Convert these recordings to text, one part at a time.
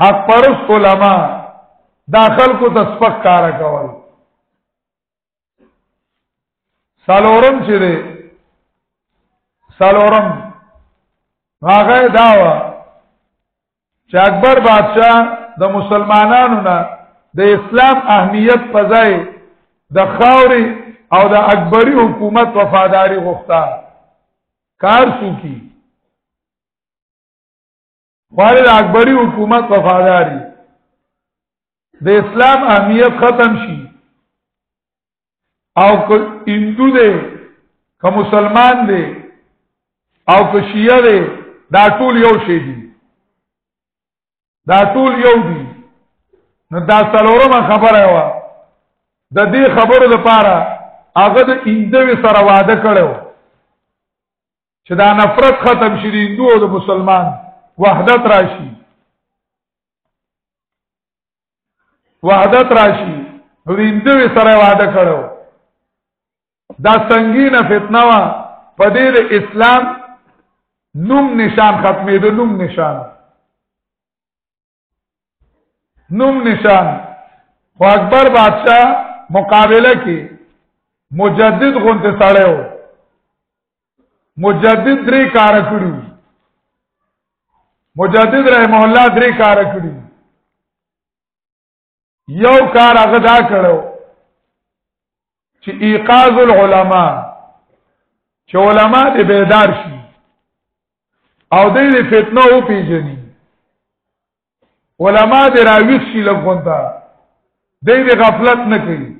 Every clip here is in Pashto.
حق پرست علما دا خلکو ته سپک کار کول سالورم چې دی سالورم هغه دا و چې اکبر بادشاہ د مسلمانانو نه د اسلام اهمیت په ځای د خاوري او د اکبري حکومت وفاداری غوښته کار سو کی خالد اکبری حکومت وفاداری د اسلام اهمیت ختم شي او که هندو دی که مسلمان دی او که شیعه دی دا ټول یو شی دي دا ټول یو دي نو دا څلورمه خبره وه د دې خبرو لپاره هغه د هندوی سره واده کړو چې دا نفرت ختم شي د هندو او د مسلمان وحدت راشي وحدت راشي نو د هندو سره وعده کړو دا سنگینه فتنه وا په دې د اسلام نوم نشان ختمې د نوم نشان نوم نشان خو اکبر بادشاہ مقابله کې مجدد غونته ساړی و مجدد درې کار کړو مجدد رحم الله درې کار کړو یو کار هغه دا کړو چې ایقاظ العلماء چې علما دې بیدار شي او دې دې فتنه او پیژني علما دې راویښ شي لګونتا دې دې غفلت نه کوي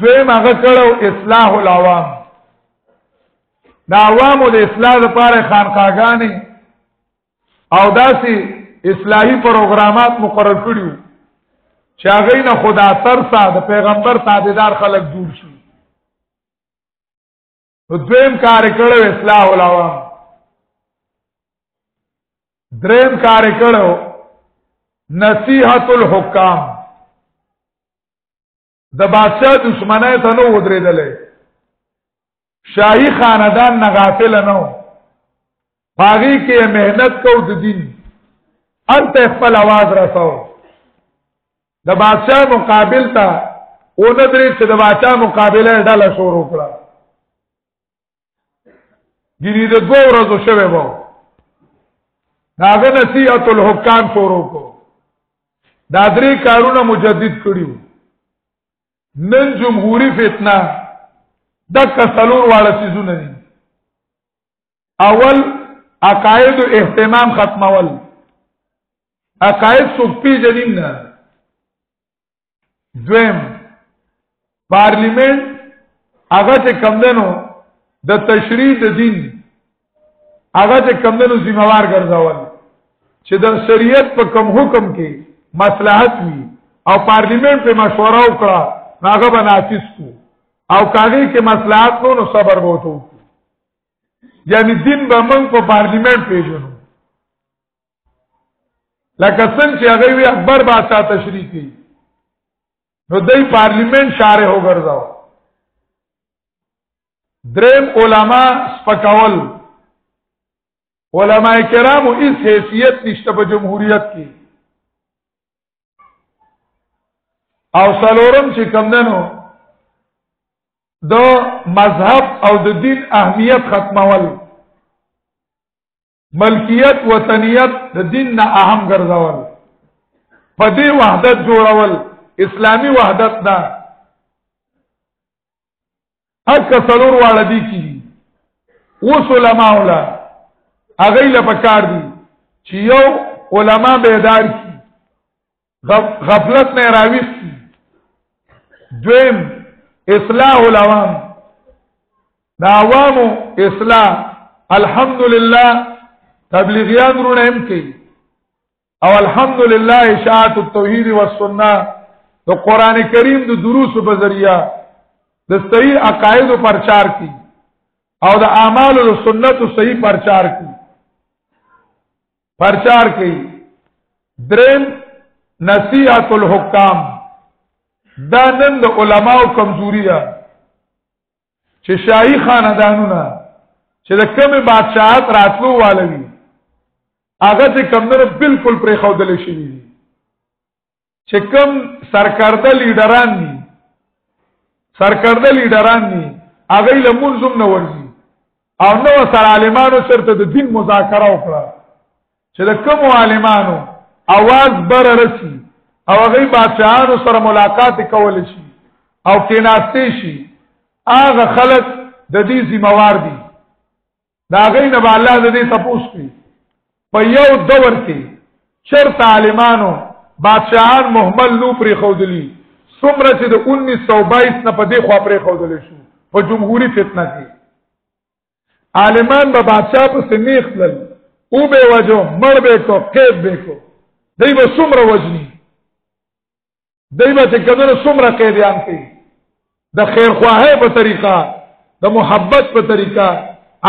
دوی مغه کړو اصلاح العوام دا عوامو د اصلاح لپاره خانقاګانی او داسي اصلاحي پروګرامات مقرر کړیو چې هغه نه خدا ترسا د پیغمبر تابعدار خلک جوړ شي نو دویم کار کړو اصلاح العوام دریم کار کړو نصیحت الحکام د بادشاہ دشمنه ته نو ودرېدلې شاهي خاندان نه غافل نه و باغی کې مهنت کو د دین انت خپل आवाज رساو د بادشاہ مقابل ته او نه درې چې د بادشاہ مقابله ډله شروع کړه ګینې د دوه ورځو شوه وو داغه نصیحت الحکام شروع کو دا درې کارونه مجدد کړیو نن جمهوری فتنه د کسلور واړه سيزونه دي اول عقاید اهتمام ختمول عقاید څوک پیژنین نه دویم پارلیمنت هغه چې کمندنو د تشریع د دین هغه چې کمندنو ذمہوار ګرځول چې د شریعت په کم حکم کې مصلحت وي او پارلیمنت په مشوره وکړه هغه بنافس کو او کاغی کې مصلحت نو نو صبر وته یعنی دین به موږ په پارلیمنت پیژنو لکه څنګه چې هغه وی اکبر بادشاہ تشریح کړي نو دای پارلیمنت شارح وګرځاو دریم علما سپکاول علما کرامو هیڅ حیثیت نشته په جمهوریت کې او سلورم چې کم دنو د مذهب او د دین اهمیت ختمول ملکیت وطنیت د دین نه اهم ګرځول په دې وحدت جوړول اسلامی وحدت نه اکه سلور واړه دي کی اوس علما ولا هغه له پکار دي چې یو علما بیدار کی غفلت نه راويست دویم اصلاح العوام دا عوامو اصلاح الحمدلله تبلیغیان رونه هم کوي او الحمدلله اشاعت التوحید والسنه د قران کریم د دروس په ذریعہ د صحیح عقاید پرچار کی او د اعمال او سنت صحیح پرچار کی پرچار کی درم نصیحت الحکام دا نن د علماو کمزوري ده چې شاهي خاندانونه چې د کمې بادشاہت راتلو والوي هغه چې کمندره بالکل پرې خودل شي چې کم سرکرده لیډران دي سرکرده لیډران دي هغه لمونځم نه ورځي او نو سره عالمانو چرته د دین مذاکره وکړه چې د کوم عالمانو اواز بر رسی او هغه بادشاہانو سره ملاقات کول شي او کیناسته شي هغه خلک د دې ذمہوار دي دا غي نه الله د دې تپوس کوي په یو دور کې چرته عالمانو بادشاهان محمل نو پرې خودلی څومره چې د 1922 نه په دې خوا پرې خودل شو په جمهوریت فتنه کې عالمان به بادشاہ په سمیخ لل او به وجو مړ به کو قید به کو دای به څومره وجنی دای به چې کدن څومره قیدیان کوي د خیر خواهی په طریقه د محبت په طریقه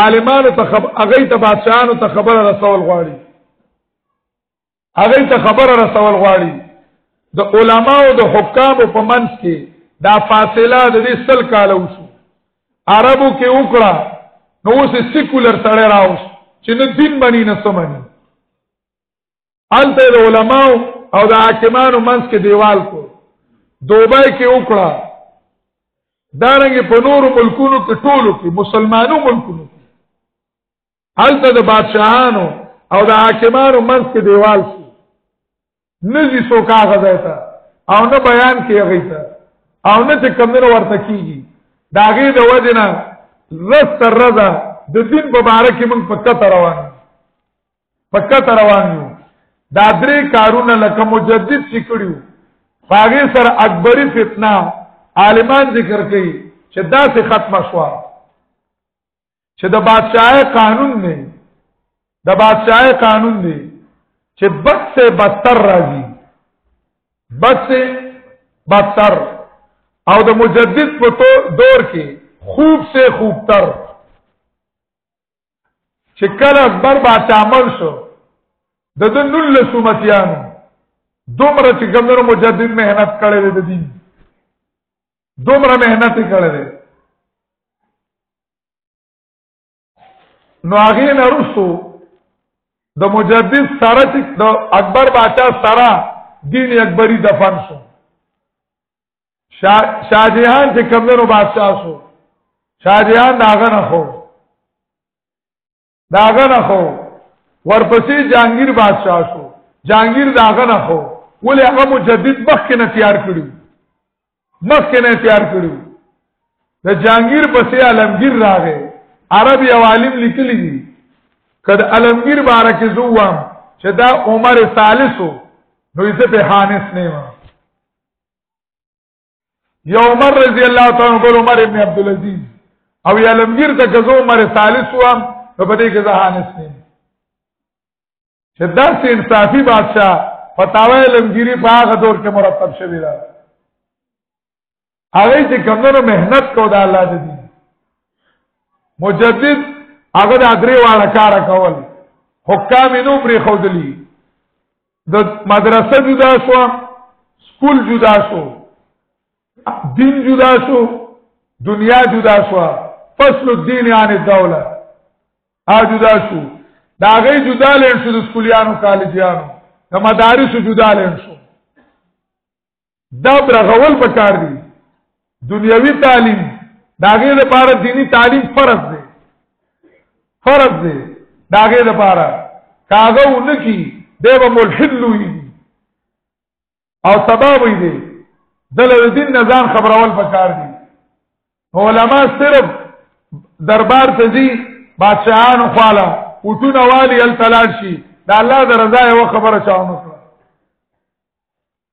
عالمانو ته خب... هغه ته بادشاہانو ته خبره رسول غواړي هغه ته خبره رسول غواړي د علماو د حکامو په منځ کې دا فاصله د دې سل کال وشو عربو کې وکړه نو اوس سیکولر سره راوس چې نه دین باندې نه سمانی الته د علماو او د حاکمانو منځ کې دیوال کو دوبای کې وکړه دارنګ په نورو ملکونو کې ټولو کې مسلمانو ملکونو کې الته د بادشاهانو او د حاکمانو منځ کې دیوال شو نزي سو کاغذ ایتا او نه بیان کیږي تا او نه چې کمنو ورته کیږي داغه د وجنه رس تر رضا د دین په باره کې موږ په کته روان پکته روان یو دا درې کارونه لکه مجدد چې کړیو فاغه سره اکبری فتنه عالمان ذکر کوي چې دا څه ختمه شو چې د بادشاہي قانون نه د بادشاہي قانون دی چې بد سے بدتر راځي بد سے بدتر او د مجدد په دور کې خوب سے خوب تر چې کله اکبر باچا عمل شو د د نل سومتیانو دومره چې ګمر مجدد مهنت کړی دی د دین دومره مهنت کړی دی نو هغه نه رسو د مجدد سره چې د اکبر باچا سره دین اکبری دفن شو شاجهان چې کمنو بادشاہ شو شاجهان داغه نه خو داغه نه خو ورپسې جهانگیر بادشاہ شو جهانگیر داغه نه خو ولې هغه مجدد مخ کې نه تیار کړو مخ کې نه تیار کړو د جهانگیر پسې عالمگیر راغی عرب یو عالم لیکلی دی کد علمگیر بارک زوام چې دا عمر ثالثو نو یې په حانس نه و یو عمر رضی الله تعالی عنہ عمر ابن عبد العزيز او یا لمګیر ته کزو عمر ثالث وام په دې کې ځهانس نه چې داسې انصافي بادشاہ فتاوی لمګيري په هغه دور کې مرتب شوی دا هغه چې کمنو مهنت کو دا الله دې مجدد هغه د درې واړه کار کول حکام نو پرې خودلی د مدرسه جدا شو سکول جدا شو دین جدا شو دنیا جدا شو فصل الدین عن الدوله ا جدا شو دا غي جدا لین شو د سکولیانو کالجیانو د مدارس جدا لین شو دا برغول پکار دي دنیوي تعلیم دا غیر لپاره دینی تعلیم فرض دی فرض دی دا غیر لپاره کاغه ونکی دیو ملحد لوی او سبب دی دل دین نزان خبرول پکار دي علما صرف دربار ته دي بادشاہان خواله وټونه والی التلال شي دا الله د رضا یو خبره چاونه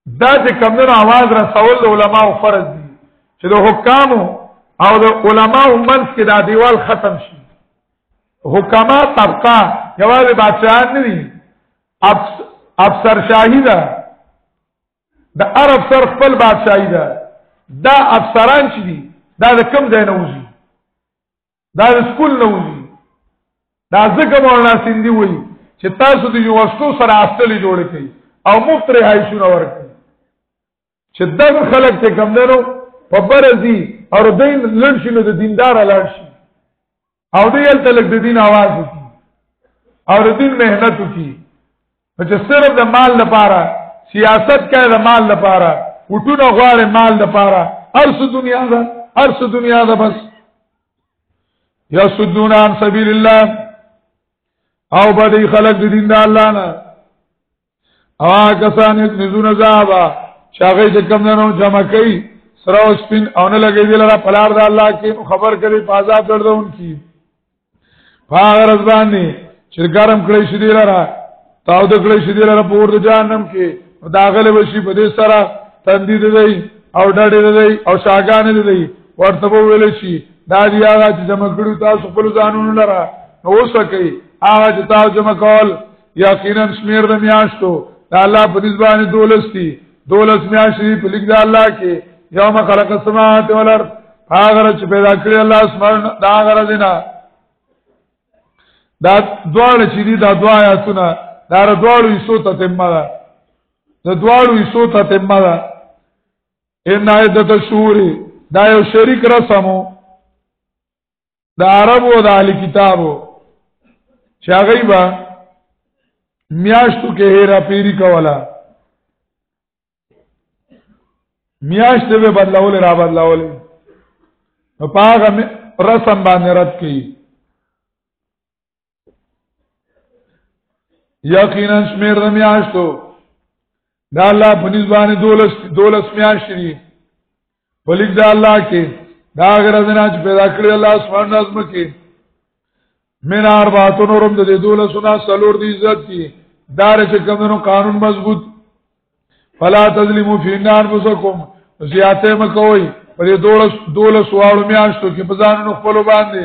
دا چې کمنو आवाज را سوال د علماو فرض دي چې د حکامو او د علماو منځ کې دا دیوال ختم شي حکما طبقه یوازې بادشاہان نه دي افسر شاهي ده د عرب سر خپل بادشاہي ده دا افسران چې دي دا د کم ځای نه وځي دا سکول نه وځي دا ځکه مولانا سیندی وایي چې تاسو د یونیورسټو سره هاستل جوړ کړئ او مفت رهایشونه ورکړئ چې دغه خلک چې کم دنو په برزي او دین لړ شي نو د دیندار لړ شي او دی یل تلک د دین आवाज وکي او د دین مهنت وکي نو چې صرف د مال لپاره سیاست کوي د مال لپاره وټونه غواړي مال لپاره ارس دنیا ده ارس دنیا ده بس یسدون عن سبیل الله او بدی خلق د دین د الله نه او کسان یک نزونه زابا شاغې چې کم نه جمع کوي سره او سپین او نه لګې دي لره پلار د الله کې خبر کړي پازاب دردون کی فغرز باندې چې ګرم کړی شي دی لره تاو د کړی شي دی لره پور د جهنم کې داغله وشي په دې سره تندې دی او ډډې دی او شاګان دی ورته ویل شي دا دی هغه چې جمع کړو تاسو خپل ځانونو لره نو وسکه هغه چې تاسو جمع کول یقینا شمیر د میاشتو دا الله په دې باندې دولستي دولس میاشتې په لیک د الله کې یوم خلق السماوات والارض هغه چې پیدا کړی الله اسمان دا غره دینا دا دوړ چې دی دا دوا آیاتونه دا دوړ یې سو ته تمه ده دا دوړ یې سو ته تمه ده ان عدت الشهور دا یو شریک رسمو د عربو د اهل کتابو چې هغه به میاشتو کې هیرا پیری کوله میاشت به بدلول را بدلول نو پاغه رسم باندې رد کړي یقینا شمیر د میاشتو دا الله په نسبانه دولس دولس میاشت دي په لیک دا الله کې دا غیر زنا چې پیدا کړی الله سبحانه نظم کې من اربعتو نورم د دولس نه سلور دي عزت دي دار چې کومو قانون مضبوط فلا تظلموا فی النار مسکم زیاته مکوئ په دولس دولس واړو میاشتو کې په ځانونو خپل باندې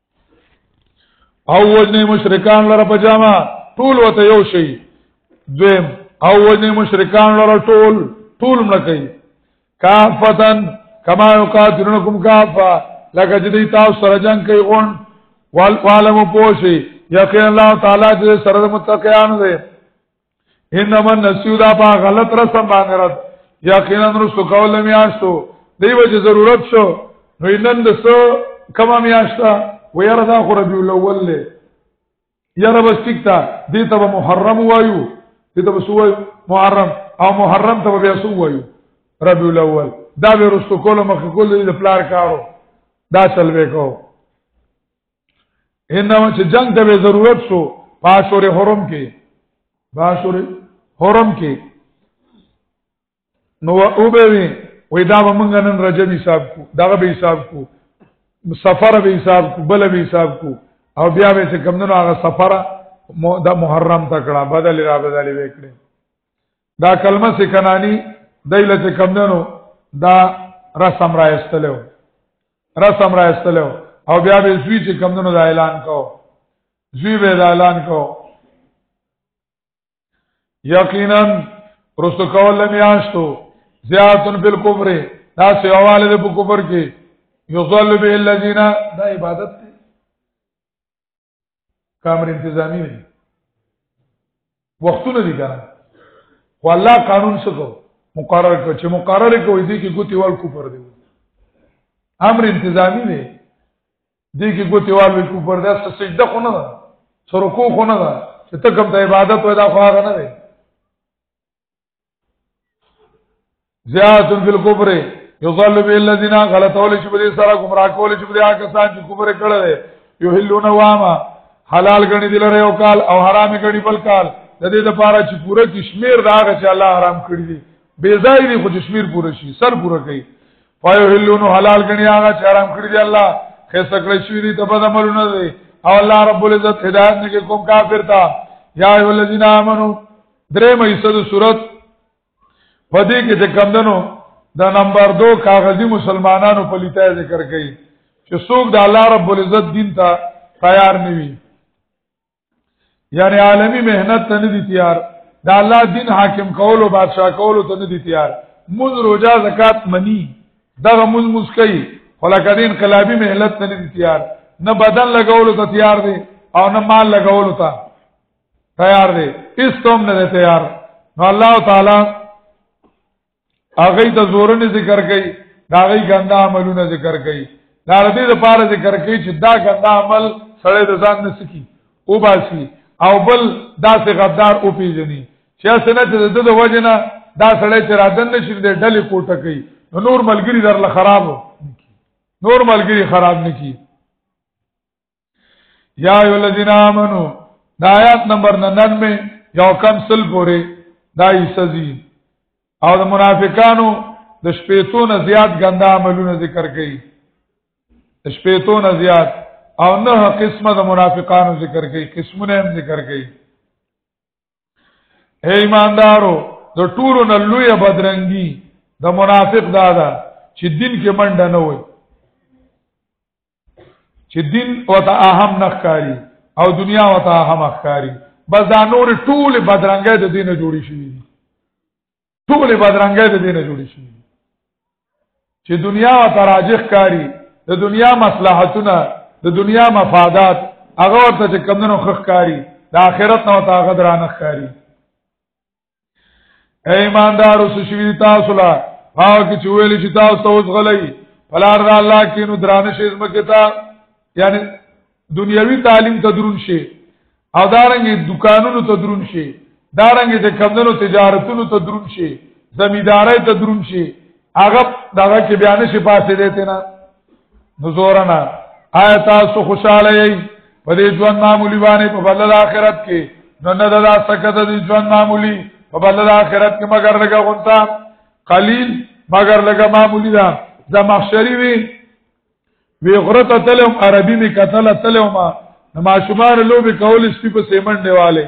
او وجنه مشرکان لره پجامه ټول وته یو شي دویم او وجنه مشرکان لره ټول ټول مړکې کافتن کما یقاتلونکم کافا لکه چې دوی تاسو سره جنگ کوي غون والعالم پوشي یقین الله تعالی دې سره متقیان دي انما النسیو دا په غلط رسم باندې رات یقینا رسو کول میاشتو دی وجه ضرورت شو نو نن د سو کما میاشتا و یاره دا خو ربیع الاول له یاره بس ټیک تا دې ته محرم وایو دې ته بس وایو محرم او محرم ته بیا سو وایو ربیع الاول دا به رسو کول مخ کول د پلار کارو دا چل وکاو انما چې جنگ ته ضرورت شو باشور حرم کې باشور حرم کې نو او به وي وې دا موږ نن رجب حساب کو دا به حساب کو سفر به حساب کو بل به حساب کو او بیا به چې کمندونو هغه سفر د محرم تکړه بدل را بدل وکړي دا کلمه سي کنانی دایله چې کم دنو دا رسم را استلو رسم را استلو او بیا به زوی چې کم دنو دا اعلان کو زوی به دا اعلان کو یقینا رسو کول لم یاشتو زیاتن بالکفر دا سی حواله په کفر کې یظل به الذین دا عبادت کامر انتظامی نه دي وختونه دي کنه خو الله قانون څه کو مقرر کړ چې مقرر کوي دي کې ګوتی وال کوپر دی امر انتظامی دی دي کې ګوتی وال وی کوپر دا سجده خو نه ده سرکو خو نه ده چې ته کوم د عبادت ودا خو هغه نه دی زیات فی الكفر یضل به الذين غلطول چې بده سره گمراه کول چې بده کسان چې کفر کړل یحلون واما حلال غنی دي لره او کال او حرام غنی بل کال د دې لپاره چې پوره کشمیر داغه چې الله حرام کړی دي بے ځای دي خو کشمیر پوره شي سر پوره کوي فیحلون حلال غنی هغه چې حرام کړی دي الله خسته کړی شوی دي تبد عملونه دي او الله رب العزت هدایت نه کوم کافر تا یا ایو الذین آمنو درې مېسه د صورت په دې کې چې کمندنو د نمبر 2 کاغذي مسلمانانو په لیتای ذکر کړي چې څوک د الله رب العزت دین ته تیار نه وي یعنی عالمی مهنت ته نه دي تیار د الله دین حاکم کول او بادشاہ کول ته نه دي تیار مون روزه زکات منی دغه مون مسکی ولکه دین انقلابی مهلت ته نه دي تیار نه بدن لګول ته تیار دي او نه مال لګول ته تیار دی اس ته هم نه تیار نو الله تعالی هغه ته زورنه ذکر کوي دا غي ګنده عملونه ذکر کوي دا دې لپاره ذکر کوي چې دا ګنده عمل سره د ځان نه سکی او باسي او بل داسې غدار او پیژني چې اسنه چې د د وجنه دا سړی چې رادن نشي د ډلې کوټه کوي نو نور ملګری درله خراب نور ملګری خراب نکی یا ایو الذین آمنو دا آیات نمبر 99 یو کم سل پورې دا ایسزی او د منافقانو د شپېتو نه زیات ګنده عملونه ذکر کړي د شپېتو نه زیات او نه قسمه د منافقانو ذکر کړي قسمونه هم ذکر کړي اے ایماندارو د ټولو نه لوی بدرنګي د منافق دادا چې دین کې منډه نه وي چې دین وته اهم نه ښکاری او دنیا وته اهم ښکاری بس دا نور ټول بدرنګه د دینه جوړی شي ټول بدرنګه د دینه جوړی شي چې دنیا وته راجح ښکاری د دنیا مصلحتونه د دنیا مفادات هغه ورته چې کمندونو خخ ښکاری د آخرت نه وته هغه درانه ښکاری اے ایماندارو سشوی تاسو لا هاو کې چې ویل چې تاسو ته اوس غلې فلار را الله کې نو درانه شي زمکه تا یعنی دنیوي تعلیم ته درون شي او دارنګ دکانونو ته درون شي دارنګ د کمندونو تجارتونو ته درون شي زمیدارای ته درون شي هغه دغه کې بیان شي پاسې دیته نه نزورنا آیا تاسو خوشاله یئ په دې ژوند معمولی باندې په بل آخرت کې نو نه دا سکت دې ژوند معمولی په بل آخرت کې مگر لګه غونتا قلیل مگر لګه معمولی دا زمخشری وی وی غرت تلم عربی می قتل تلم ما شمار لوبي کول سپي په سیمن دیواله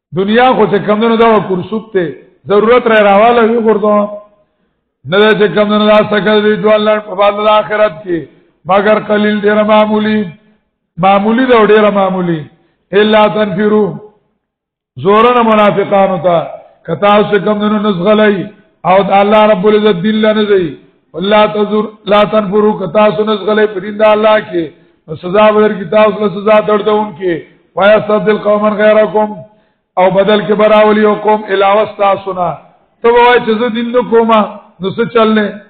دنیا خو چې کم نه دا کرسوب ته ضرورت را راواله وی ورته نه دا چې کم نه دا سکل دی دوال په بل آخرت کې مگر قلیل ډیر معمولی معمولی دا ډیر معمولی الا تنفرو زورن منافقانو ته کتا چې کم نه نسغلای او الله رب العزت دل نه زی ولا تزور لا تنفروا کتا سنس غلې په دین د الله کې نو سزا بدل کی تاسو له سزا دردون کې وایا صدل قوما غیرکم او بدل کې براولی او قوم علاوه تاسو نه ته وای چې زه دین نو کومه نو څه چلنه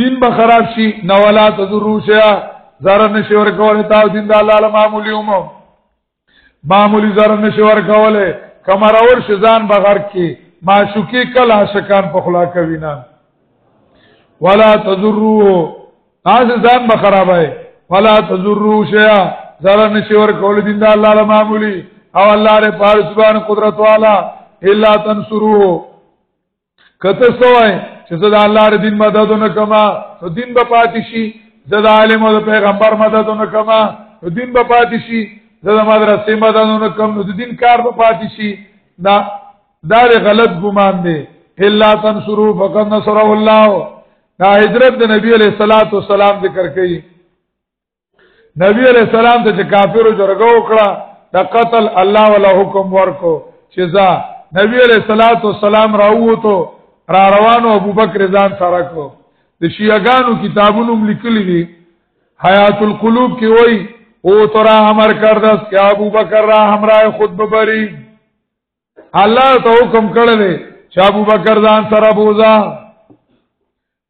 دین به خراب شي نو ولا تزور شیا زره نشي ورکول تاسو دین د الله له معمولی عمر معمولی زر نشي ورکوله کمر اور شزان بغیر کې معشوقي کله عاشقان په خلا کوي نه ولا تزروه تاسو ځان به خرابای ولا تزروه شیا زر نشي ورکول دین دا الله معمولی او الله ر پارسبان قدرت والا الا تنصروه کته سوای چې زه د الله ر دین مدد نه کما نو دین به پاتې شي زه د عالم او پیغمبر مدد نه کما نو دین به پاتې شي زه د مدرسې مدد نه کوم نو د دین کار به پاتې شي دا دا غلط ګمان دی الا تنصروا فقد نصره الله دا هجرت د نبی علیہ الصلوۃ والسلام ذکر کړي نبی علیہ السلام ته چې کافرو جرګه وکړه د قتل الله ولا حکم ورکو چې ځا نبی علیہ الصلوۃ والسلام راووتو را روانو ابوبکر ځان سره کو د شیعاګانو کتابونو لیکلي دي حیات القلوب کې وای او ترا امر کردس کہ ابوبکر را همراه خود ببری الله ته حکم کړل چې ابو بکر ځان سره بوزا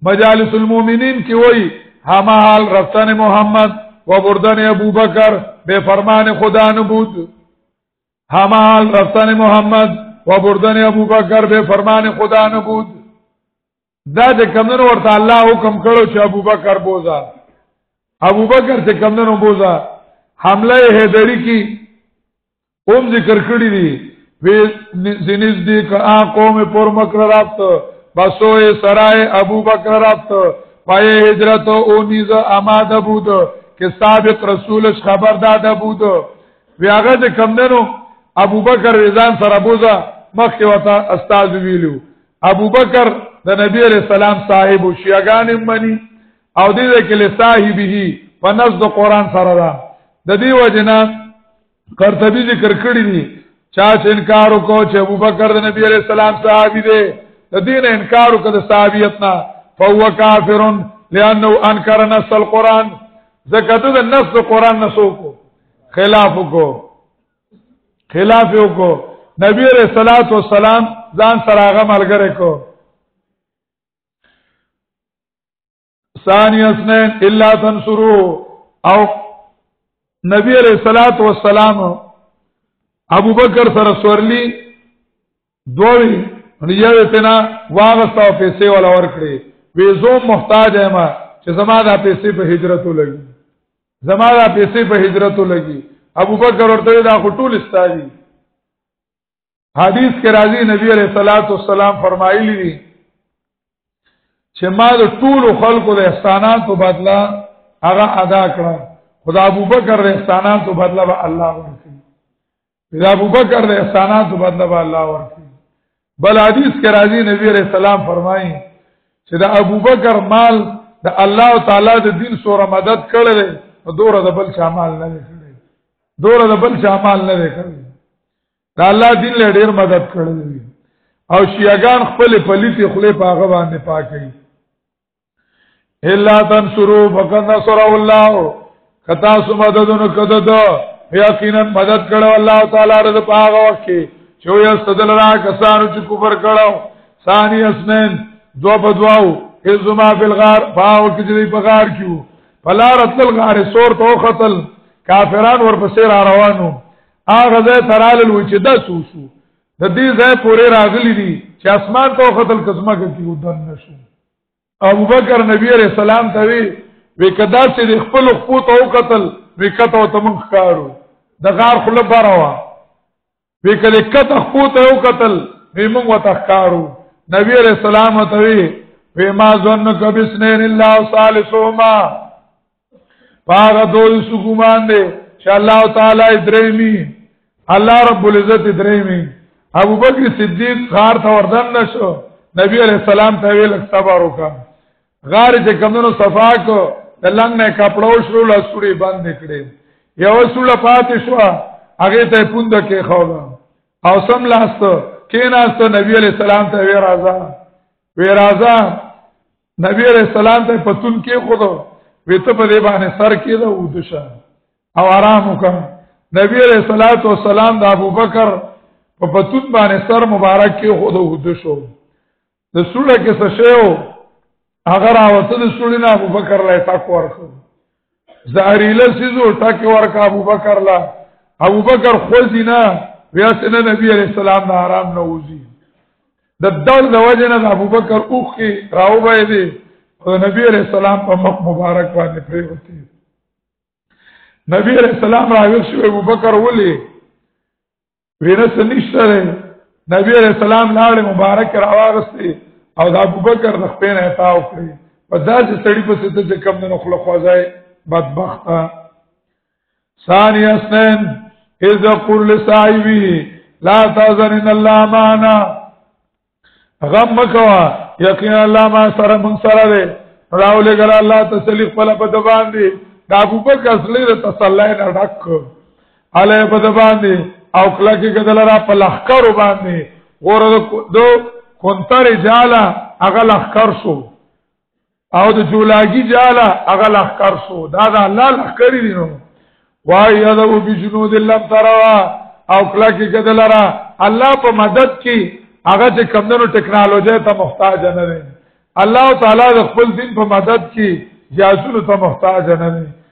مجالس المؤمنین کې وای همال رفتن محمد و بردن ابو بکر به فرمان خدا نه بود همال رفتن محمد و بردن ابو بکر به فرمان خدا نه بود دا چې کمنو ورته الله حکم کړو چې ابو بکر بوزا ابو بکر چې کمنو بوزا حمله هدری کی اوم ذکر کړی دی وی زنیز دی که آ قوم پر مکر رابط بسو سرائے ابو بکر رابط پای هجرت او نیز اماد بود که سابق رسولش خبر داده بود وی هغه چې کمنو ابو بکر رضان سره بوزا مخکې وته استاد ویلو ابو بکر د نبی علیہ السلام صاحب شیعگان منی او دې د کله صاحبه په نزد د قران سره ده د دې وجنا قرطبی ذکر کړی دی چا چې انکار وکړ چې ابو بکر د نبی علیہ السلام صاحب دی د دین انکار وکړ د صحابیت نه فهو کافر لانه انکر نص القران زکه د نص د قران نسو کو خلاف کو خلاف یو کو نبی علیہ الصلات والسلام ځان سره هغه ملګری کو ثانی اسنین الا تنصرو او نبی علیہ الصلات والسلام ابو بکر سره سورلی دوی نو یو تینا واغستا او پیسې ولا ورکړي وې زو محتاج یم چې زما دا پیسې په هجرتو لګي زما دا پیسې په هجرتو لګي ابو بکر ورته دا خټول استاوي حدیث کې راځي نبی عليه الصلاه والسلام فرمایلی دي چې ما د ټول خلکو د احساناتو بدلا هغه ادا کړه خدا ابو بکر د احساناتو بدلا به الله ورکړي دا ابو بکر د احسانات بدله به الله ورکړي بل حدیث کې راځي نبی عليه السلام فرمایي چې دا ابو بکر مال د الله تعالی د دین سره مدد کړل نو دوره د بل چا مال نه کړی دوره د بل چا مال نه کړی دا الله دین له ډیر مدد کړل او شیعاګان خپل پلیتی خله په هغه باندې پاکي الا تنصروا فقد نصر الله کتا سو مددن کدد یقینا مدد کړو الله تعالی رضا پاغه وخت کې چې یو صدل را کسانو چې کفر کړو ثانی اسنین دو په دواو ازما فی الغار فاو کې دې په غار کیو فلا رتل غار سور تو قتل کافران ورپسې را روانو هغه ځای ترال لوي چې د سوسو د دې ځای پورې راغلي دي چې اسمان ته قتل قسمه کې کیو دن نشو ابو بکر نبی علیہ السلام ته وی وکدا چې د خپل خپو ته وکتل وکته او تمن ښکارو د غار خله بروا وکله کته خپو ته وکتل ویمن وته ښکارو نبی علیہ السلام ته وی وما ظنك بسنين الله ثالثهما پاغه دوی سګومان دی چې الله تعالی درېمی الله رب العزت درېمی ابو بکر صدیق غار ته وردن نشو نبی علیہ السلام ته ویل صبر وکا غار چې کمنو صفا کو د لنګ نه کپړو شروع لا سوري بند کړي یو سوله پاتې شو هغه ته پوند کې خوله او سم لاست کیناست نبی علیہ السلام ته وی راځه وی راځه نبی علیہ السلام ته پتون کې خود ویته په دې باندې سر کې دا ودشه او آرام وکړ نبی علیہ الصلوۃ والسلام د ابوبکر په پتون باندې سر مبارک کې خود ودشو د سوره کې څه شیو هغه راوته د سوره نه ابوبکر له تاکو ورکړ زهريله سيزو ټاکي ورکا ابو بکر لا ابو بکر خوځي نه بیا سره نبی عليه السلام نه آرام نه وځي د دل د وجه نه ابو بکر اوخ کې راو به دي او نبی عليه السلام په مخ مبارک باندې پریوتی نبی عليه السلام راوښ ابو بکر ولي وینس نشته دی نبی علیہ السلام لاړ مبارک راوغسته او د ابوبکر د خپل اعطاء کړی په داسې سړی په ستته چې کم نه خلق خوځای بدبخت ثانی اسنن اذ قل لصاحبی لا تزن الله معنا غم مکوا یقینا الله ما سره مون سره دی راولې ګل الله تسلی خپل په د باندې د ابو بکر اصلي د تسلی نه ډک علی په د باندې او کله کې کدل را په لخر باندې ور دو کونتر جالا هغه لخر شو او د جولاګي جاله هغه لخر سو دا د الله لخر دي نو وای یذو بجنود لم تروا او کلا کې کدلرا الله په مدد کې هغه چې کمندونو ټکنالوژي ته محتاج نه دي الله تعالی د خپل دین په مدد کې جاسونو ته محتاج نه دي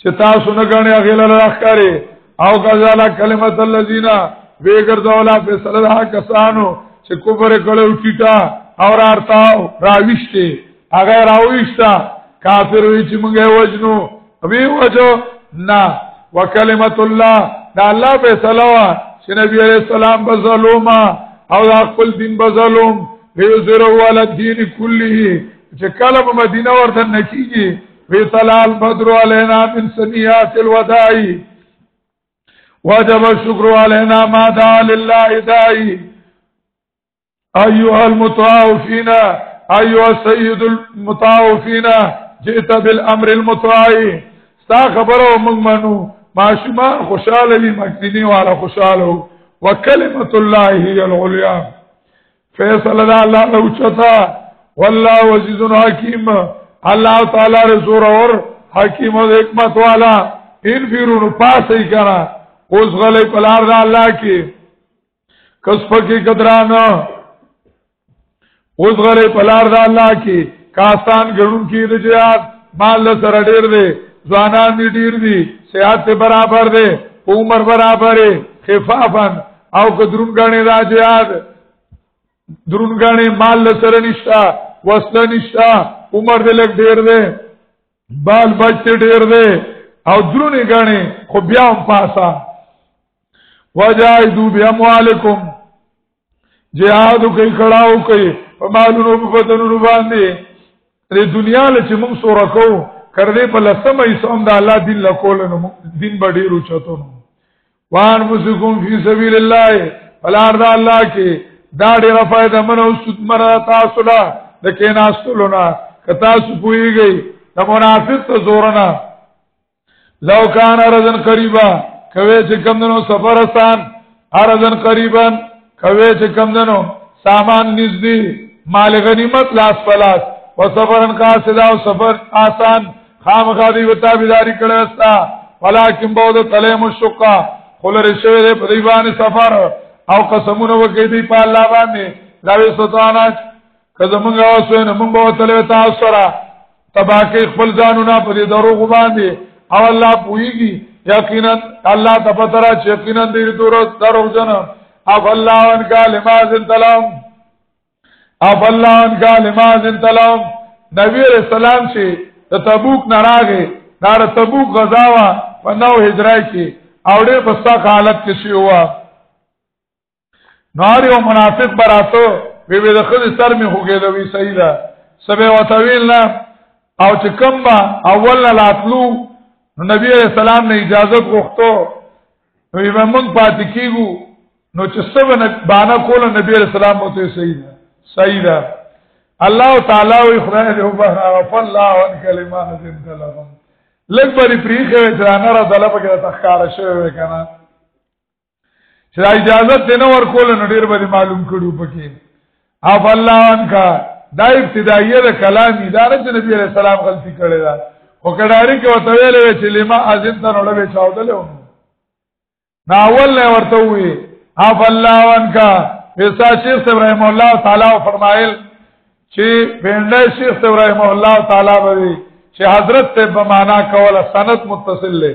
چې تاسو نه غني هغه لره راخاري او کذالا کلمت الذين بیګر دولا فیصله ده کسانو چې کوبر کړو ټیټا او ارتاو راويشته هغه راويشتا کافر وی چې موږ وجنو وی وجو نا وکلمت الله دا الله فیصله وا چې نبی عليه السلام په ظلوما او خپل دین په ظلم یو زرو ول دین کله چې کله په مدینه ورته نکیږي وی طلال بدر علينا من سنيات الوداع وجب الشكر علينا ما دعا لله داعي ايها المطاوفين ايها السيد المطاوفين جئت بالامر المطاع ستا خبرو موږ منو ماشومان خوشاله وي مکتنی والا خوشاله وکلمت الله هی العلیا فیصله دا الله لو چتا والله عزیز حکیم الله تعالی رسول اور حکیم او حکمت والا ان فیرون پاسې کرا اوس غلې پلار دا الله کې کس پکې قدران اوس غلې پلار دا الله کې کاستان غړون کې د جهاد مال سره ډیر دی ځوانان ډیر دي صحت برابر دی عمر برابر خفافن او که درون غنې دا جهاد درون غنې مال لسره نشتا وسله نشتا عمر دې لګ ډیر دی بال بچ ډیر دی او درون غنې خو بیا هم پاسا وجاهدوا باموالکم جهاد کوي کړهو کوي په مالونو په بدنونو باندې د دنیا له چې موږ سوره کو کړې په لسمه یې سم د الله دین لا کول نو دین به ډیرو چتونو وانفسکم فی سبیل الله ولار د الله کې دا ډېر فائدہ من او سود مر تاسو لا د کیناستلو نه کتا سو پویږي د منافق ته زور نه لو کان ارزن قریبا کوي چې کم دنو سفر آسان ارزن قریبا کوي چې کم دنو سامان نږدې مال غنیمت لاس پلاس وسفرن کا سدا او سفر آسان خامخا دی وتا بيداری کړه استا ولکن بود تلم الشقا خلر شوی دی په دیوان سفر او قسمونه وکي دی په الله باندې دا وی ستانا کله موږ اوسو نه موږ به تلو تاسو سره تباکه خپل ځانونه په دې دروغ باندې او الله پويږي یقینا الله تبترا چې یقینا دې دروغ دروغ جن او الله ان کلمات تلم افلان قال ما زنت لهم نبی علیہ السلام چې د تبوک نه راغې دا د تبوک غزا وا په نو هجره کې او ډېر په سخت حالت کې شي هوا نار یو منافق براتو وی وی د خځې سر می خوګې دا وی صحیح ده سبه وتویل نه او چې کوم با اول نه لاتلو نبی علیہ السلام نه اجازه غوښتو نو به موږ پاتې کیږو نو چې سبا نه باندې کول نبی رسول الله مو ته صحیح ده صحیح ده الله تعالی وی خدای دې وبخره او الله ان کلمه حزن تلهم لګ بری پریخه وترانه را دله په کې تخکار شوی کنه چې اجازه ته نه ورکول نو ډیر به معلوم کړو پکې اف الله عنك دا ابتدائیه د کلام دا نه چې نبی علیہ السلام غلطي کړې ده او کډاری کې وته ویلې چې لما اذن ته نو لوي چاودلې و نا اول نه ورته وی اف الله عنك پیسا شیخ ابراهیم الله تعالی فرمایل چې پنده شیخ ابراهیم الله تعالی باندې چې حضرت ته په معنا کوله سند متصل له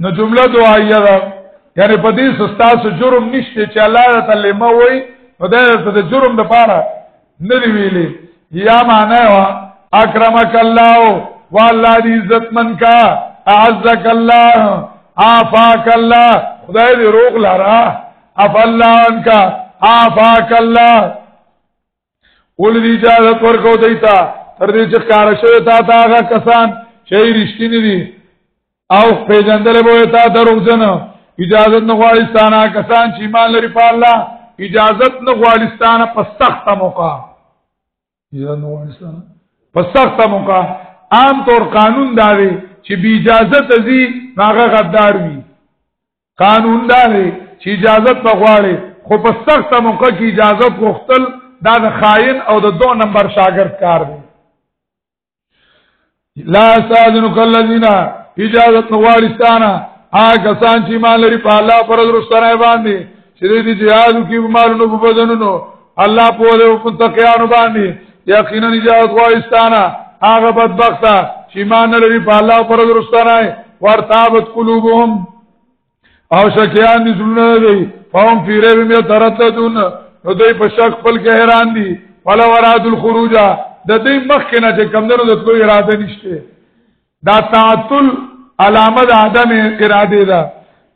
نو جمله دعایه ده یعنی په دې سستاسو جرم نشته چې الله تعالی ما وای نو دا د جرم د پاره نه دی ویلي یا معنی وا اکرمک الله والله دې عزت من کا اعزك الله عافاك الله خدای دې روغ لاره اف الله انکا عافاك الله قول دی اجازت ورکو دیتا تر دې چې کار شوی تا تا هغه کسان چې رښتینی دي او پیجندل به تا دروغجن اجازه نه غواړي ستانه کسان چې ایمان لري په الله اجازه نه غواړي ستانه په سخته موقع اجازه نه غواړي ستانه په سخته موقع عام طور قانون دا دی چې بی اجازه تزي هغه غدار وي قانون دا دی چې اجازه ته غواړي خو په سخته موقع کې اجازه غوښتل دا د خاين او د دو نمبر شاګرد کار دی لا استاذنک الذین اجازه ته غواړي ستانه هغه سان چې مال لري په الله پر درو سره باندې چې دې جهاد کې مالونو په بدنونو الله په دې متقینو باندې یقینا نجات غواړستانه هغه بدبخت چې ایمان لري په الله پر درستانه ورتابت قلوبهم او شکیان دي زړونه دي فهم فی ریب می ترددون نو دوی په شک خپل کې حیران دي ولا وراد الخروج د دې مخ کې نه چې کمندونو د تلو اراده نشته دا تعطل علامه د عدم اراده ده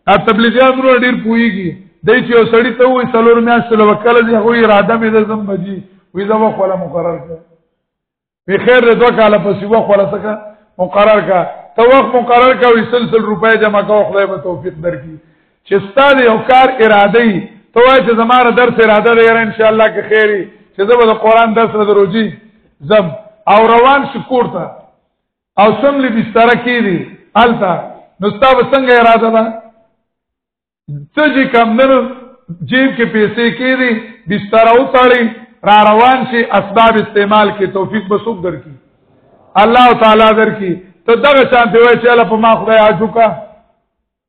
دا تبلیغیان نور ډیر پویږي د چې یو سړی ته وي سلور میاشت له وکاله دی خو اراده مې د زم بجی وي دا وخوله مقرر کړ په خیر د دوه کاله پسې وخوله سکه مقرر کا ته وخت مقرر کا وي سلسل روپۍ جمع کا خدای به توفیق درکړي چې ستاسو یو کار اراده ای ته وای چې زماره درس اراده لري ان شاء الله کې خیری چې زه به د قران درس له روزي زم او روان شکور ته او سملی بستر کې دي الته نو ستا به څنګه اراده ده ته چې کم نه جیب کې پیسې کې دي بستر او تړي را روان شي اسباب استعمال کې توفیق به څوک درکې الله تعالی درکې ته دغه شان دی وای چې الله په ما خدای اجوکا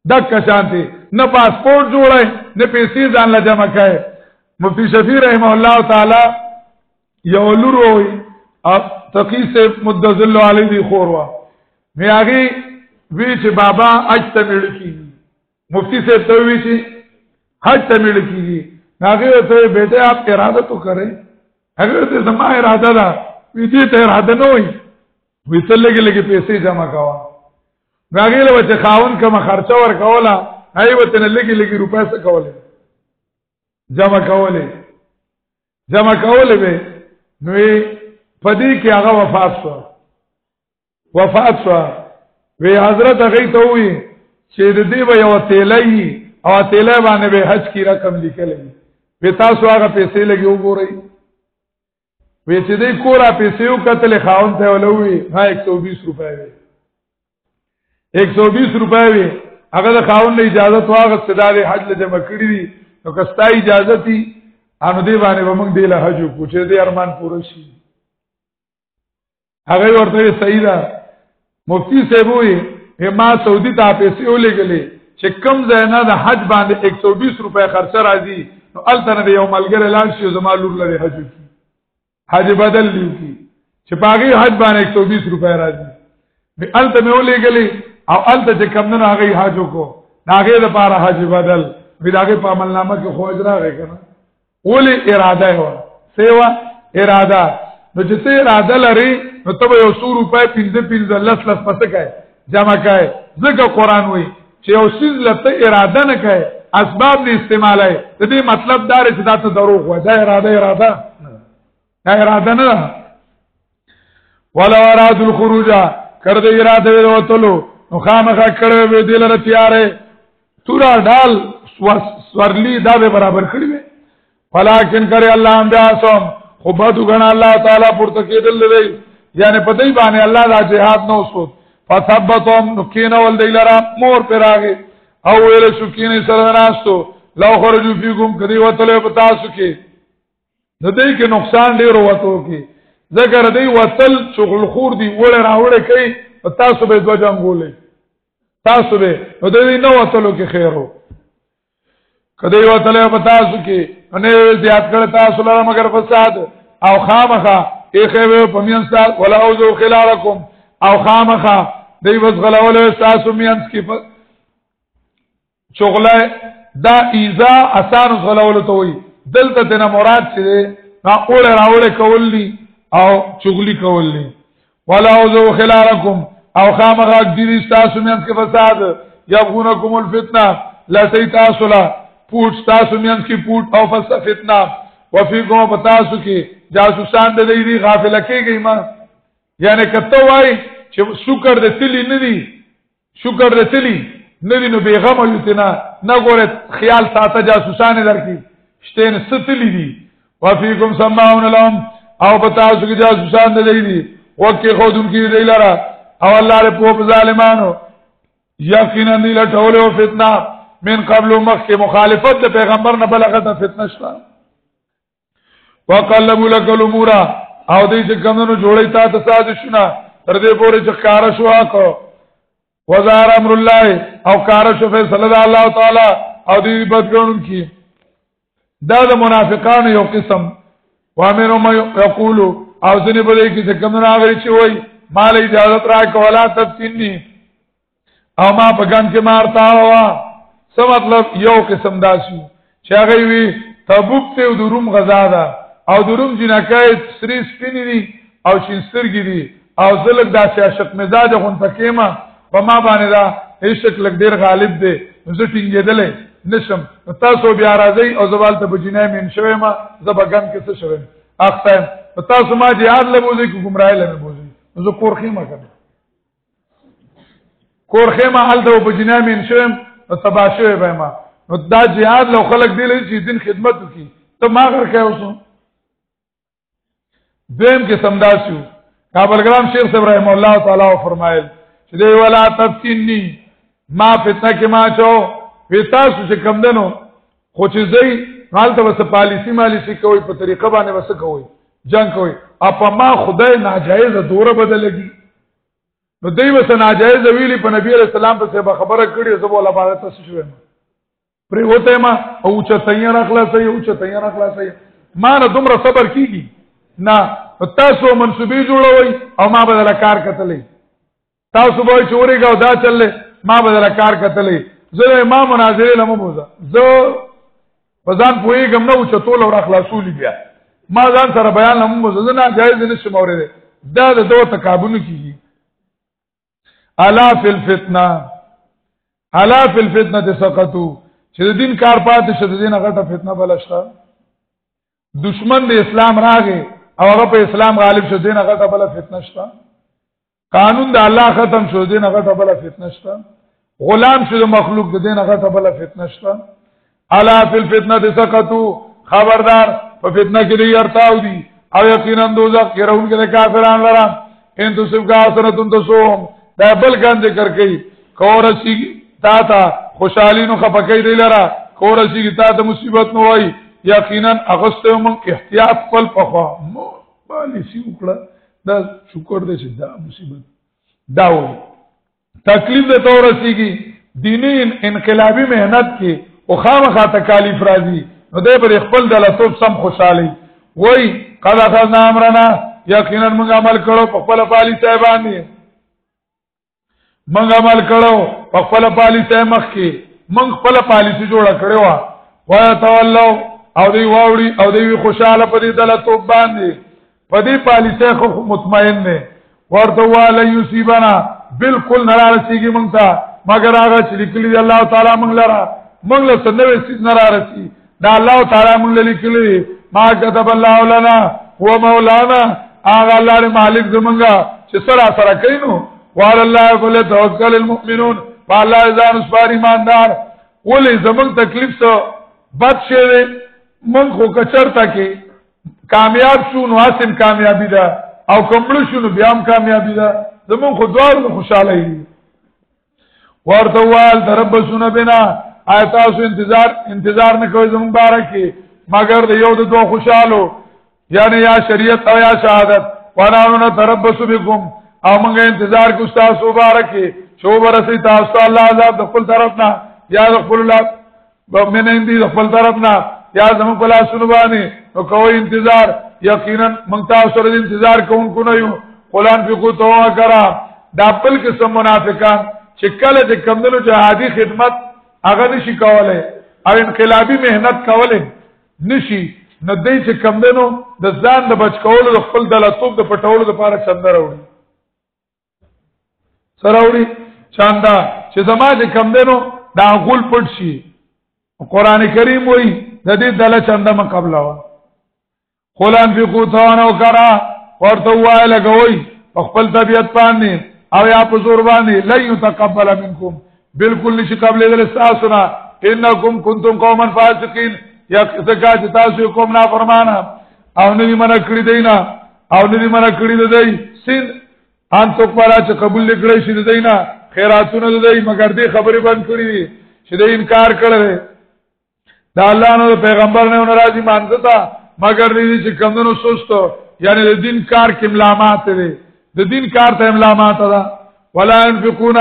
دک شانتی نه پاسپورت جوړه نه پیسې ځان لا جمع کای مفتی شفیع رحم الله تعالی یو لور وی او تقی سے مدذل علی دی خور وا می هغه وی چې بابا اج ته مړ کی مفتی سے ته وی چې حج ته مړ کیږي هغه ته بیٹه اپ اراده تو کرے هغه ته زما اراده ده وی دې ته اراده نه وي وی ته لګي لګي پیسې جمع کاوه هغه له چې خاون کوم خرچه ور کوله هاي وته نه لګي لګي روپې څه کوله جمع کوله جمع کوله به نو پدې کې هغه وفات شو وفات شو وی حضرت هغه ته وی چې د دې به یو تیلای او تیلای باندې به حج کی رقم لیکلې به تاسو هغه پیسې لګي وګورئ وی چې دې کورا پیسې او قتل خاون ته ولوي ها 120 روپۍ وي 120 روپۍ وي هغه د خاون له اجازه واغ صدا له حج له جمع کړی دي نو کستا اجازه تي ان دې باندې موږ دې له حج کو چې دې ارمان پوره شي هغه ورته صحیح ده مفتی صاحب وي ما سعودي ته پیسې ولېګلې چې کم ځای نه د حج باندې 120 روپۍ خرچه راځي نو الته نه یو ملګری لاړ شي زما لور لري حج کی حج بدل لیو کی چې پاغي حج باندې 120 روپۍ راځي به الته مې ولېګلې او الته چې کم نه هغه حج کو ناګه د پاره حج بدل وی داګه په عمل نامه کې خو اجرا غي کنه ولې اراده و سیوا اراده نو چې ته اراده لري نو ته یو سو روپۍ پنځه پنځه لس لس پسې کوي جمع کوي ځکه قران وایي چې یو سیز لته اراده نه کوي اسباب نه استعمالای د دې مطلب دا چې دا ته دروغ وای دا اراده اراده دا اراده نه ده ولو اراد الخروج کړ دې اراده وتلو نو خامخا کړو به دې لره تیارې تورا ډال سورلی دا به برابر کړی وي ولکن کرے الله ام بیاسم خو بدو غنا الله تعالی پورته کېدل دی یعنی په دې باندې الله دا جهاد نو سو فثبتهم نکینا ول دی لرا مور پر راغی او ویل شو کینې سره ناستو لو خرجو فیکم کدی وتل په تاسو کې نو دې کې نقصان ډیر وته کې ذکر دې وتل شغل خور دی وړ راوړ کوي او تاسو به دوه جنگولې تاسو به نو دې نه وتلو کې خیرو کدی وتلې په تاسو کې نه زیات کړ تاسو لپاره مگر فساد او خامخه اخه به پمین سات ولا اوذو خلالکم او خامخه دی وس غلول تاسو مینس کې چغله دا ایزا اسان غلول ته وي دلته دنه مراد چې دا اول راول کول دي او چغلی کول دي ولا اوذو خلالکم او خامغه دې تاسو مینس کې فساد یبغونکم الفتنه لټی تاسو لا پوټ تاسو مینس کې پوټ او فساد فتنه وفیکم پتاسو کې جاسوسان د دې غافل کېږي ما یعنی کته وای چې شکر د تلی نه دی شکر رتلی ندی نو بیغم یو تینا نګوره خیال ساته جاسوسان درکی شتین ستلی دی وفیکم سماعون لهم او بتاسو کی جاسوسان دی دی وکی خودن کی دی لرا او الله له پوپ ظالمانو یقینا دی لټول او فتنه من قبل مخک مخالفت د پیغمبر نه بلغه ته فتنه شوه وقلبوا لك الامور او دې چې کمنو جوړی تا ته سازشونه تر دې پورې چې کار شو کو وزار امر الله او کار شو فیصله د الله تعالی او دې بدګون کی دا د منافقانو یو قسم وامنو ما یقول او ځنې په دې کې چې کمنو هغه چې وای مال اجازه را کولا تفسینی او ما په ګن کې مارتا وا څه مطلب یو قسم داسي چې هغه وی تبوک ته د روم غزا ده او د روم جنکای سری سپینې دي او چې سترګې دي او زلک داسې عاشق مزاج غون تکېما په ما باندې دا عشق لګ ډیر غالب دی زه ټینګېدلې نشم تاسو بیا راځي او زوال ته بجینه مې شوي ما زبګن کې څه شوي اخته تاسو ما جهاد لبوزي کوم راي لمه بوزي زه کورخي ما کنه کور خیمه حل ته په جنیا مين شوم نو تبا شوی به ما نو دا جهاد لو خلق دی لري چې دین خدمت وکي ته ما غر کې اوسو دیم کې سمداسیو کابل ګرام شیخ صاحب رحم الله تعالی او فرمایل چې دی ولا تفتنی ما فتنه کې ما چو وتا سو چې کم دنو خو چې زی حال ته وسه پالیسی مالیسی کوي په طریقه باندې وسه کوي جنگ کوي اپ ما خدای ناجایز دوره بدلږي نو دوی وس ناجایز ویلی په نبی علیہ السلام په سبا خبره کړي زبو الله بارک تاسو شوې پرې وته ما او چې تیار اخلاص یې او چې تیار اخلاص یې ما نه دومره صبر کیږي نه تاسو منسوبي جوړوي او ما بدل کار کتلې تاسو به چې ورګاو دا چللې ما به دلا کار کتلې زه ما مناظره لمه بوزا زه بزان پوېګم نه او چتول او اخلاصول بیا ما ځان سره بیان لمه بوزا زه نه جایز نه شم اورېده دا د دوه تکابونه کیږي الا فی الفتنه الا فی الفتنه تسقطو چې د دین کار پاتې شه د دین غټه فتنه بلشته دشمن د اسلام راغې او هغه په اسلام غالب شه دینه غټه بل فتنه شته قانون د الله ختم شو دینه غټه بل فتنه شته غلام شو د مخلوق د دینه غټه بل فتنه شته الا فی الفتنه سقطو خبردار په فتنه کې دی ارتاو دي او یقینا دوزخ کې راون کې کافران لرا ان تو سب کا حسنتون تسوم دا بل ګان ذکر کوي کورسی تا تا خوشحالی نو خپکې دی لرا کورسی تا ته مصیبت نو وای یقینا اغستم احتیاط خپل پخوا مو پالیسی وکړه دا شکر دې چې دا مصیبت دا و تکلیف دې تور رسیږي دینی انقلابی مهنت کې او خامخا تکالیف راځي نو دې پر خپل د لطف سم خوشحالي وای قد اخذنا امرنا یقینا موږ عمل کړو په خپل پالیسه باندې موږ عمل کړو په خپل پالیسي مخ کې موږ خپل پالیسي جوړ کړو وای تولو او دی واوړي او دی خوشاله په دې دلته باندې په دې پالیسي خو مطمئن نه ورته والی یصيبنا بالکل نه رسیږي موږ ته مگر هغه چې لیکلي الله تعالی موږ لره موږ له سنوي سیس نه رسیږي دا الله تعالی مونږ لیکلی ما كتب الله لنا هو مولانا هغه الله دی مالک زمونږه چې سره سره کینو وعلى الله فليتوكل المؤمنون فالله ځان سپار ایماندار ولې زمونږ تکلیف څه بد شوی مونږ خو کچرتا کې کامیاب شو نو حاصل کامیابی ده او کومړ شو نو بیا هم کامیابی ده زمونږ خو دوار خوشاله یو ورته وال تربسونه بنا آیات تاسو انتظار انتظار نه کوي زموږ باره کې مګر د یو د دوه خوشاله یعنی یا شریعت او یا شهادت ونانو تربص بكم او موږ انتظار کو تاسو مبارکه شو برسي تاسو الله عذاب د خپل طرف نه یا د خپل من اندی خپل طرف نه یا زمون په لاس باندې نو کوی انتظار یقینا مونږ تاسو سره انتظار کوونکو نه یو قرآن په کو توه کرا دا بل قسم منافقان چې کله د کمندونو جهادي خدمت هغه نشي کولای او انقلابي مهنت کولای نشي نو دې چې کمندونو د ځان د بچ کولو خپل دلتوب د پټولو لپاره څنګه راوړي سراوړي چاندا چې زما چې کم دینو دا غول پټ شي قران کریم وای د دې دله چاندا مقابله وا قولان فی قوتان او کرا ورته وای لګوي په خپل طبیعت باندې او یا په زور باندې لن يتقبل منکم بالکل نشي قبل دې ساسنا انکم کنتم قوما فاسقین یا څنګه چې تاسو کوم نافرمانه او نه منع کړی دینا او نه منع کړی دی سین ان څوک پرا چې قبول لیکړی شي دینا خیراتونه دی مګر دې خبرې بند کړې دي چې دې انکار کړل دا الله نو پیغمبر نه ناراضي مانځه تا مګر دې چې کمونو سستو یعنی د دین کار کې ملامات دی د دین کار ته ملامات ده ولا ينفقون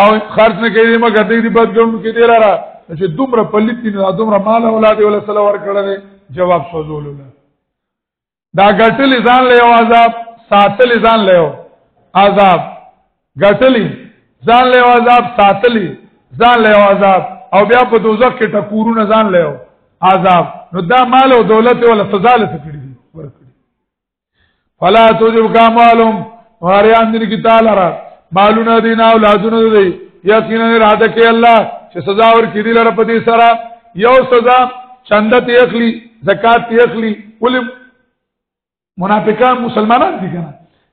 او خرج نه کوي مګر دې بدګم کې دی را چې دومره پلیتی نه دومره مال اولاد ولا سلام ور کړل جواب سوزول نه دا ګټل ځان له یو عذاب ساتل ځان له یو عذاب ګټل ځان له یو عذاب ساتل ځان له یو عذاب او بیا په دوزخ کې ټکورونه ځان له یو عذاب نو دا مال او دولت ولا سزا لته کړی فلا تجب کا معلوم واریان دې کی تعالی را مالونه دین اولادونه دې یقینا اراده کوي الله چې سزا ورکړي دي لره په دې سره یو سزا چنده تی اخلي زکات تی اخلي ول منافقان مسلمانان دي کنه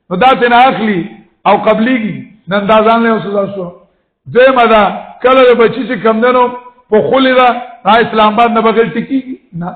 نو دا ته نه اخلي او قبليږي نن دا ځان له سزا شو دوی مدا کله بچی چې کم دنو په خلی دا اسلام آباد نه بغیر ټکی نه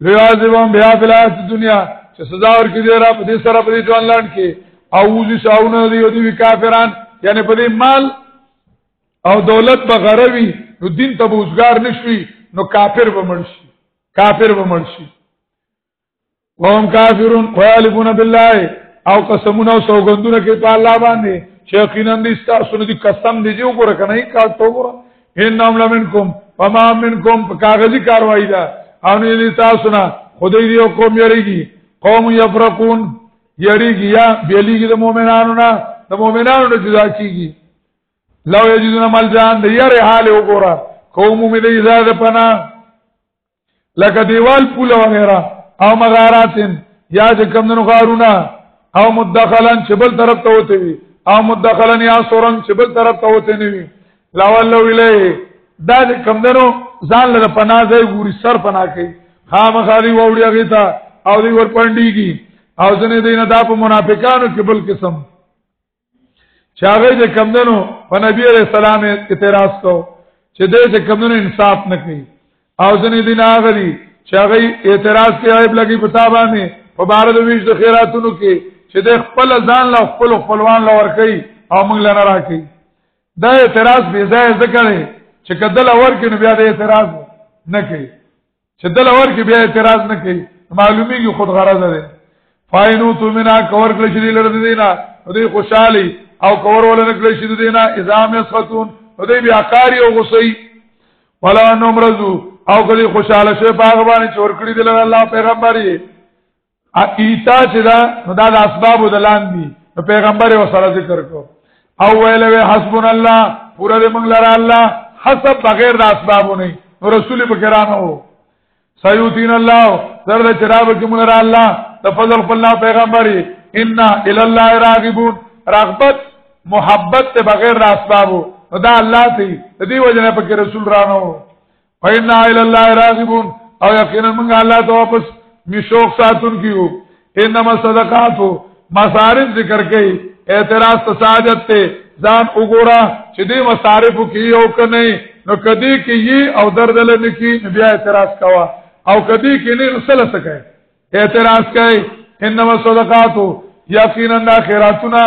لوازم بیا بلاد دنیا چې سزا ورکړي دی را په دې سره په دې ژوند لاند کې او وزي شاونه دی او دی کافران یعنی په دې مال او دولت بغروي نو دین ته بوزګار نشوي نو کافر به مرشي کافر به مرشي وهم کافرون خیالفون بالله او قسمونه او سوګندونه کوي په الله باندې چې یقینا دې تاسو نه دي قسم دې جو ګره کنه کا تو ګره انهم لمنکم فما منکم په کاغذي کاروایی ده او نه دي تاسو نه خدای دی او قوم یریږي قوم یفرقون یریږي یا بیلیږي د مؤمنانو نه د مؤمنانو نه جدا کیږي لو یجدون ملجان د یره حال وګوره قوم می دی زاد پنا لکه دیوال پوله وغیرہ او مغاراتن یا چې کمندونو غارونه او مدخلن چې بل طرف ته وته وي او مدخلن یا سورن چې بل طرف ته وته نه وي لاولو الیه دا چې کمندونو ځان له پناه ځای ګوري سر پناه کوي خامخالي وړي هغه ته او دی ور پندېږي او ځنه دینه دا په منافقانو کې بل قسم چې هغه د کمندنو په نبی عليه السلام اعتراض کو چې دې د کمندنو انصاف نه کوي او ځنې دین اغلی چې هغه اعتراض کوي عیب لګي په تا باندې په بار د ویش د خیراتونو کې چې د خپل ځان له خپل خپلوان له ور کوي او موږ لنه راکړي دا اعتراض به ځای ذکر چې کدل اور کې نو بیا د اعتراض نه کوي چې دل اور کې بیا اعتراض نه کوي معلومیږي خود غرض ده فاینو تو منا کور کړی شې لړ دې نه دې خوشحالي او کور ول نه کړی شې دې نه اذام اسقطون دې بیا کاری او غصي ولا نمرزو او کله خوشاله شې باغ باندې چور کړی دې الله پیغمبري ایتا چې دا نو دا د اسباب د لاندې نو پیغمبر یې سره ذکر کو او ویل وی حسبنا الله پورا دې موږ لره الله حسب بغیر د اسباب نه نو رسول په کرانو وو سيوتين الله زرد چراب کې موږ لره الله تفضل خپل پیغمبر ان الى الله راغبون رغبت محبت ته بغیر د اسباب نو دا الله ته دې وجنه په رسول رانو فإنا إلى الله راغبون او یقینا موږ الله ته واپس مشوق ساتون کیو انما صدقات مصارف ذکر کئ اعتراض تساجت ته ځان وګورا چې دې مصارف کې یو کنه نو کدی کې یي او دردل نه کی بیا اعتراض کوا او کدی کې نه رسل سکے اعتراض کئ انما صدقات یقینا خیراتنا